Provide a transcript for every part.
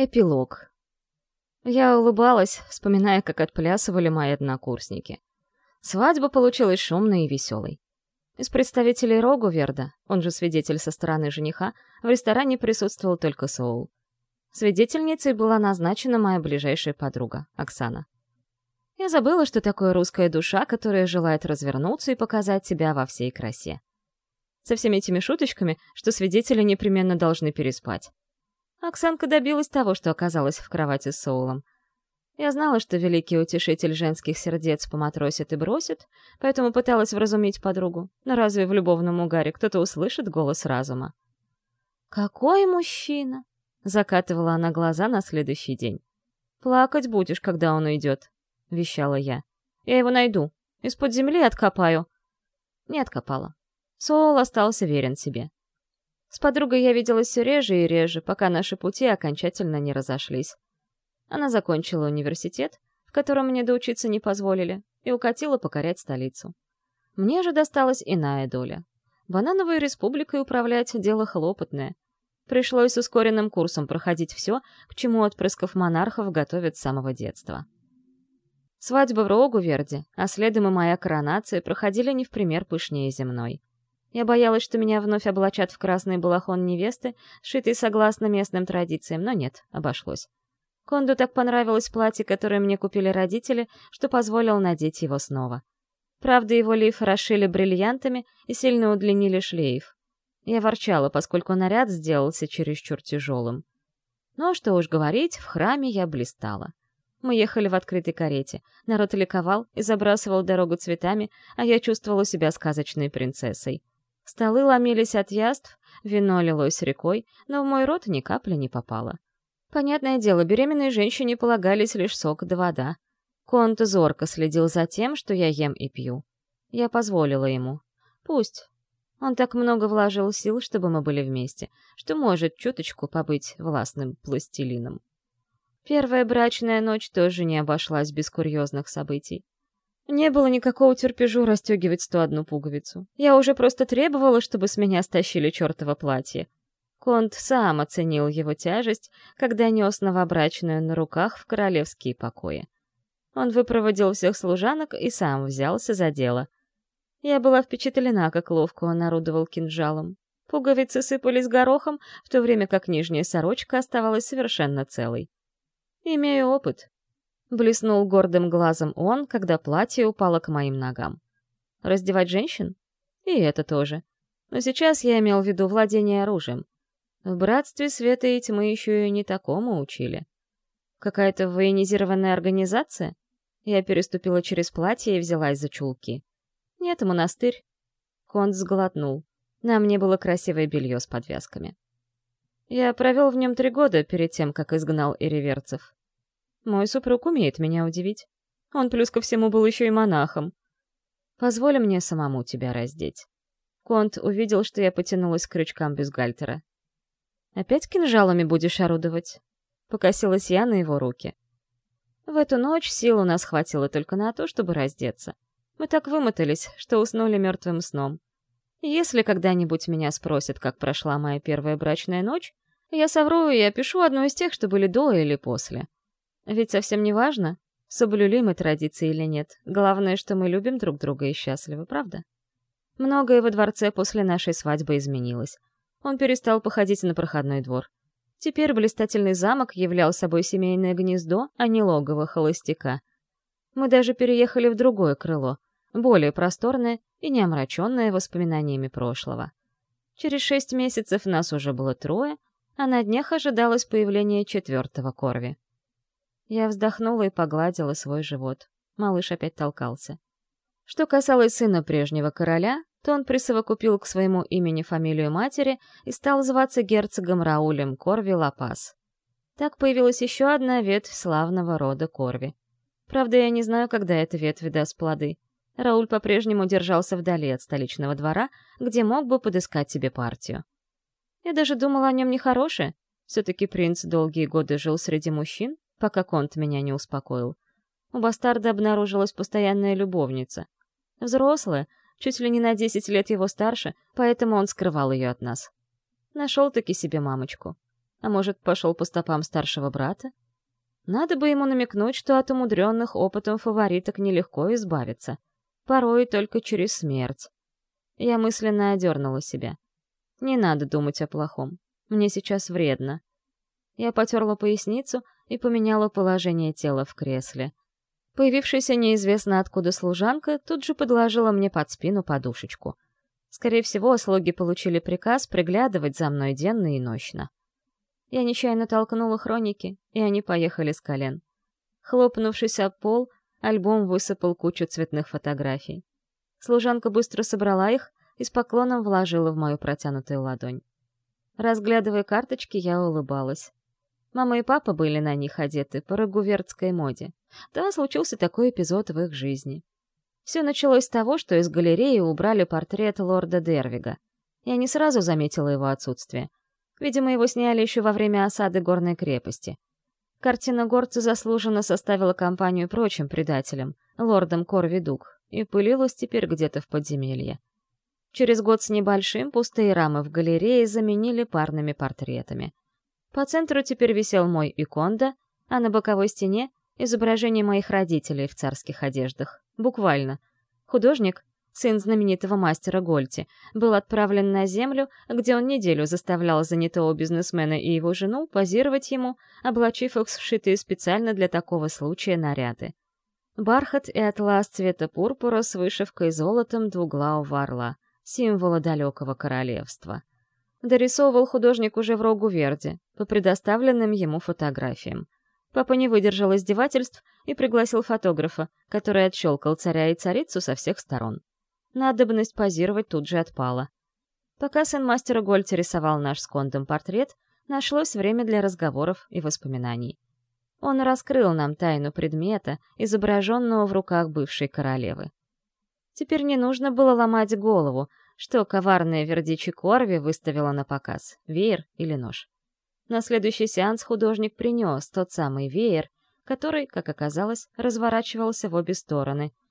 Эпилог. Я улыбалась, вспоминая, как отплясывали мои однокурсники. Свадьба получилась шумной и веселой. Из представителей Рогуверда, он же свидетель со стороны жениха, в ресторане присутствовал только Соул. Свидетельницей была назначена моя ближайшая подруга, Оксана. Я забыла, что такое русская душа, которая желает развернуться и показать себя во всей красе. Со всеми этими шуточками, что свидетели непременно должны переспать. Оксанка добилась того, что оказалась в кровати с Соулом. Я знала, что великий утешитель женских сердец поматросит и бросит, поэтому пыталась вразумить подругу. Но разве в любовном угаре кто-то услышит голос разума? «Какой мужчина!» — закатывала она глаза на следующий день. «Плакать будешь, когда он уйдет», — вещала я. «Я его найду. Из-под земли откопаю». Не откопала. Соул остался верен себе. С подругой я виделась все реже и реже, пока наши пути окончательно не разошлись. Она закончила университет, в котором мне доучиться не позволили, и укатила покорять столицу. Мне же досталась иная доля. Банановой республикой управлять — дело хлопотное. Пришлось с ускоренным курсом проходить все, к чему отпрысков монархов готовят с самого детства. Свадьба в Рогуверде, а следом и моя коронация проходили не в пример пышнее земной. Я боялась, что меня вновь облачат в красный балахон невесты, сшитый согласно местным традициям, но нет, обошлось. Конду так понравилось платье, которое мне купили родители, что позволил надеть его снова. Правда, его лиф расшили бриллиантами и сильно удлинили шлейф. Я ворчала, поскольку наряд сделался чересчур тяжелым. Ну, что уж говорить, в храме я блистала. Мы ехали в открытой карете. Народ ликовал и забрасывал дорогу цветами, а я чувствовала себя сказочной принцессой. Столы ломились от яств, вино лилось рекой, но в мой рот ни капли не попало. Понятное дело, беременной женщине полагались лишь сок да вода. Конт зорко следил за тем, что я ем и пью. Я позволила ему. Пусть. Он так много вложил сил, чтобы мы были вместе, что может чуточку побыть властным пластилином. Первая брачная ночь тоже не обошлась без курьезных событий. Не было никакого терпежу расстегивать сто одну пуговицу. Я уже просто требовала, чтобы с меня стащили чертово платье. Конт сам оценил его тяжесть, когда нес новобрачную на руках в королевские покои. Он выпроводил всех служанок и сам взялся за дело. Я была впечатлена, как ловко он орудовал кинжалом. Пуговицы сыпались горохом, в то время как нижняя сорочка оставалась совершенно целой. Имею опыт, Блеснул гордым глазом он, когда платье упало к моим ногам. Раздевать женщин? И это тоже. Но сейчас я имел в виду владение оружием. В братстве света и тьмы еще и не такому учили. Какая-то военизированная организация? Я переступила через платье и взялась за чулки. Нет, монастырь. Конт сглотнул. На мне было красивое белье с подвязками. Я провел в нем три года перед тем, как изгнал ириверцев. Мой супруг умеет меня удивить. Он плюс ко всему был еще и монахом. Позволь мне самому тебя раздеть. Конт увидел, что я потянулась к крючкам бюстгальтера. «Опять кинжалами будешь орудовать?» Покосилась я на его руки. В эту ночь сил у нас хватило только на то, чтобы раздеться. Мы так вымотались, что уснули мертвым сном. Если когда-нибудь меня спросят, как прошла моя первая брачная ночь, я совру и опишу одну из тех, что были до или после. Ведь совсем не важно, соблюли мы традиции или нет. Главное, что мы любим друг друга и счастливы, правда? Многое во дворце после нашей свадьбы изменилось. Он перестал походить на проходной двор. Теперь блистательный замок являл собой семейное гнездо, а не логово холостяка. Мы даже переехали в другое крыло, более просторное и не омраченное воспоминаниями прошлого. Через шесть месяцев нас уже было трое, а на днях ожидалось появление четвертого корви. Я вздохнула и погладила свой живот. Малыш опять толкался. Что касалось сына прежнего короля, то он присовокупил к своему имени фамилию матери и стал зваться герцогом Раулем Корви Лапас. Так появилась еще одна ветвь славного рода Корви. Правда, я не знаю, когда эта ветвь даст плоды. Рауль по-прежнему держался вдали от столичного двора, где мог бы подыскать себе партию. Я даже думала о нем нехорошее. Все-таки принц долгие годы жил среди мужчин, пока Конт меня не успокоил. У бастарда обнаружилась постоянная любовница. Взрослая, чуть ли не на десять лет его старше, поэтому он скрывал ее от нас. Нашел-таки себе мамочку. А может, пошел по стопам старшего брата? Надо бы ему намекнуть, что от умудренных опытом фавориток нелегко избавиться. Порой только через смерть. Я мысленно одернула себя. Не надо думать о плохом. Мне сейчас вредно. Я потерла поясницу и поменяла положение тела в кресле. Появившаяся неизвестно откуда служанка тут же подложила мне под спину подушечку. Скорее всего, слуги получили приказ приглядывать за мной денно и ночно. Я нечаянно толкнула хроники, и они поехали с колен. Хлопнувшись об пол, альбом высыпал кучу цветных фотографий. Служанка быстро собрала их и с поклоном вложила в мою протянутую ладонь. Разглядывая карточки, я улыбалась. Мама и папа были на них одеты по рагувертской моде. Да, случился такой эпизод в их жизни. Все началось с того, что из галереи убрали портрет лорда Дервига. Я не сразу заметила его отсутствие. Видимо, его сняли еще во время осады горной крепости. Картина горца заслуженно составила компанию прочим предателям, лордам Корвидук, и пылилась теперь где-то в подземелье. Через год с небольшим пустые рамы в галерее заменили парными портретами. По центру теперь висел мой иконда, а на боковой стене — изображение моих родителей в царских одеждах. Буквально. Художник, сын знаменитого мастера Гольти, был отправлен на землю, где он неделю заставлял занятого бизнесмена и его жену позировать ему, облачив их сшитые специально для такого случая наряды. Бархат и атлас цвета пурпура с вышивкой золотом двуглавого орла, символа далекого королевства. Дорисовывал художник уже в Рогу Верди, по предоставленным ему фотографиям. Папа не выдержал издевательств и пригласил фотографа, который отщелкал царя и царицу со всех сторон. Надобность позировать тут же отпала. Пока сын мастера Гольца рисовал наш с Кондом портрет, нашлось время для разговоров и воспоминаний. Он раскрыл нам тайну предмета, изображенного в руках бывшей королевы. Теперь не нужно было ломать голову, что коварная Вердичи Корви выставила на показ — веер или нож. На следующий сеанс художник принес тот самый веер, который, как оказалось, разворачивался в обе стороны —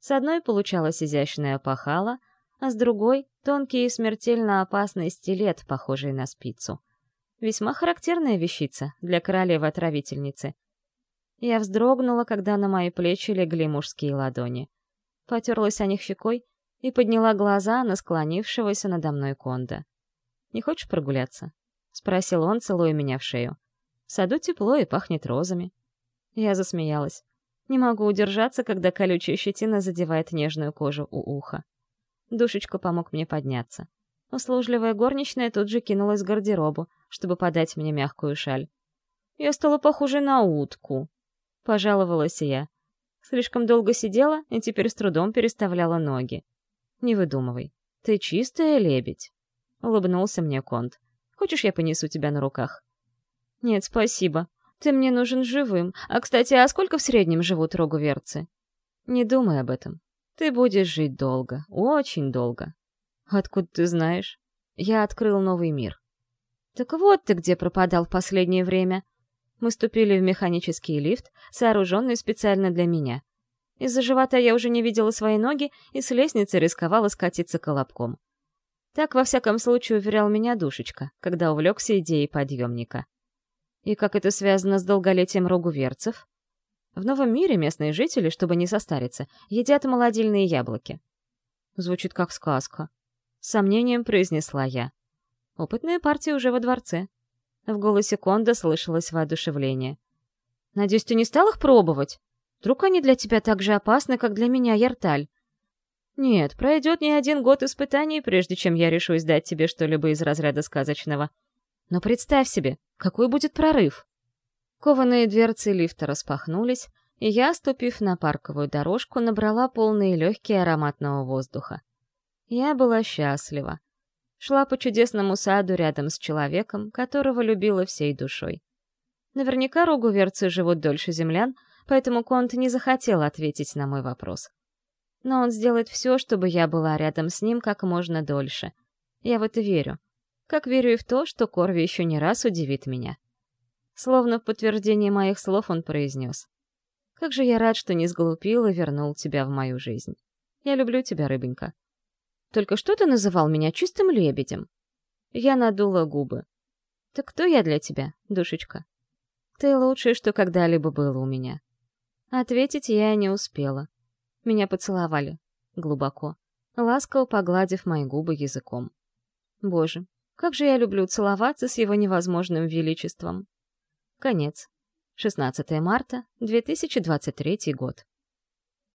с одной получалась изящная пахала, а с другой — тонкий и смертельно опасный стилет, похожий на спицу. Весьма характерная вещица для королевы-отравительницы. Я вздрогнула, когда на мои плечи легли мужские ладони. Потерлась о них щекой и подняла глаза на склонившегося надо мной Конда. «Не хочешь прогуляться?» — спросил он, целуя меня в шею. «В саду тепло и пахнет розами». Я засмеялась. Не могу удержаться, когда колючая щетина задевает нежную кожу у уха. Душечка помог мне подняться. Услужливая горничная тут же кинулась в гардеробу, чтобы подать мне мягкую шаль. «Я стала похожей на утку», — пожаловалась я. Слишком долго сидела и теперь с трудом переставляла ноги. «Не выдумывай. Ты чистая лебедь», — улыбнулся мне Конт. «Хочешь, я понесу тебя на руках?» «Нет, спасибо. Ты мне нужен живым. А, кстати, а сколько в среднем живут рогуверцы? Не думай об этом. Ты будешь жить долго, очень долго. Откуда ты знаешь? Я открыл новый мир. Так вот ты где пропадал в последнее время. Мы ступили в механический лифт, сооруженный специально для меня. Из-за живота я уже не видела свои ноги и с лестницы рисковала скатиться колобком. Так, во всяком случае, уверял меня душечка, когда увлекся идеей подъемника. И как это связано с долголетием рогуверцев? В новом мире местные жители, чтобы не состариться, едят молодильные яблоки. Звучит как сказка. С сомнением произнесла я. Опытная партия уже во дворце. В голосе Конда слышалось воодушевление. «Надеюсь, ты не стал их пробовать? Вдруг они для тебя так же опасны, как для меня, Ярталь?» «Нет, пройдет не один год испытаний, прежде чем я решусь дать тебе что-либо из разряда сказочного. Но представь себе, какой будет прорыв. Кованые дверцы лифта распахнулись, и я, ступив на парковую дорожку, набрала полные легкие ароматного воздуха. Я была счастлива. Шла по чудесному саду рядом с человеком, которого любила всей душой. Наверняка рогуверцы живут дольше землян, поэтому Конт не захотел ответить на мой вопрос. Но он сделает все, чтобы я была рядом с ним как можно дольше. Я в это верю как верю и в то, что Корви еще не раз удивит меня. Словно в подтверждение моих слов он произнес. «Как же я рад, что не сглупил и вернул тебя в мою жизнь. Я люблю тебя, рыбонька». «Только что ты называл меня чистым лебедем?» Я надула губы. Так кто я для тебя, душечка? Ты лучшее, что когда-либо было у меня. Ответить я не успела. Меня поцеловали. Глубоко. Ласково погладив мои губы языком. Боже, как же я люблю целоваться с его невозможным величеством. Конец. 16 марта, 2023 год.